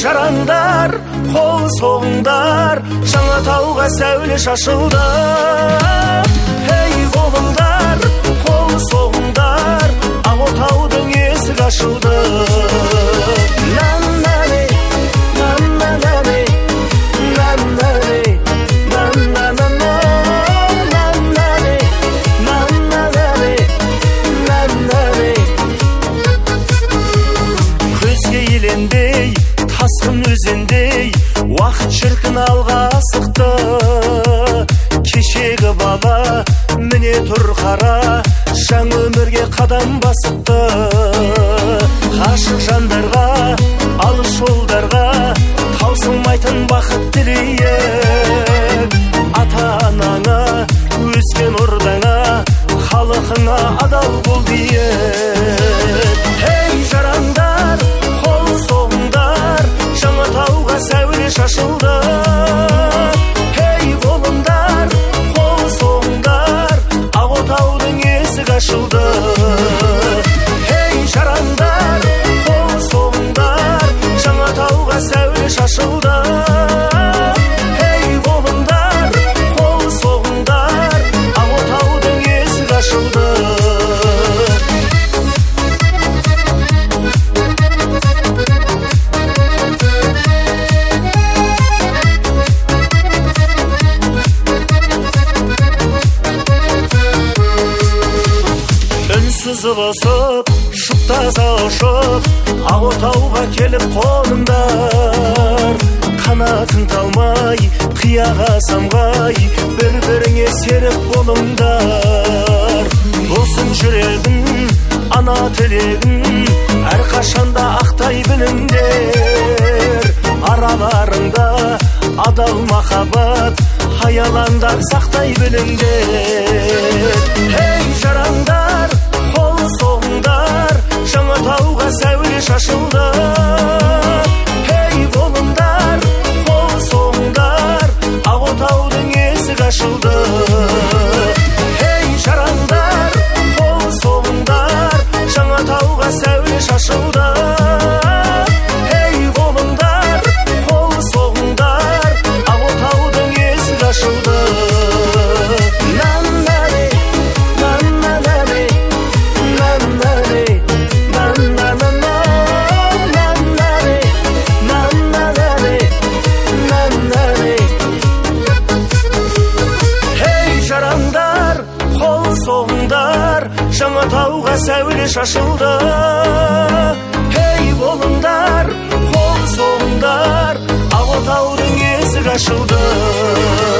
жарандар қол соғыңдар жаңа тауға сәуле шашылды ей болыңдар қол соғыңдар. Өзендей уақыт шіркін алға асықты. Кешегі бала міне тұр қара жаңа өмірге қадам басыпты. Ғашық жандарға алыс жолдарға таусылмайтын бақыт тілейік ата анаңа өскен ордаңа халқыңа адал бол дейік есігі ашылды үнсіз ұлысып жұп таза ұшып ақ отауға келіп қоныңдар қанатың талмай қияға самғай бір біріңе серік болыңдар. Болсын жүрегің ана тілегің әрқашанда ақтай біліңдер. Араларыңда адал махаббат аялаңдар сақтай біліңдер. Ей жарандар! Тауға сәуле шашылды ей болыңдар қол соғыңдар ақ отаудың есігі ашылды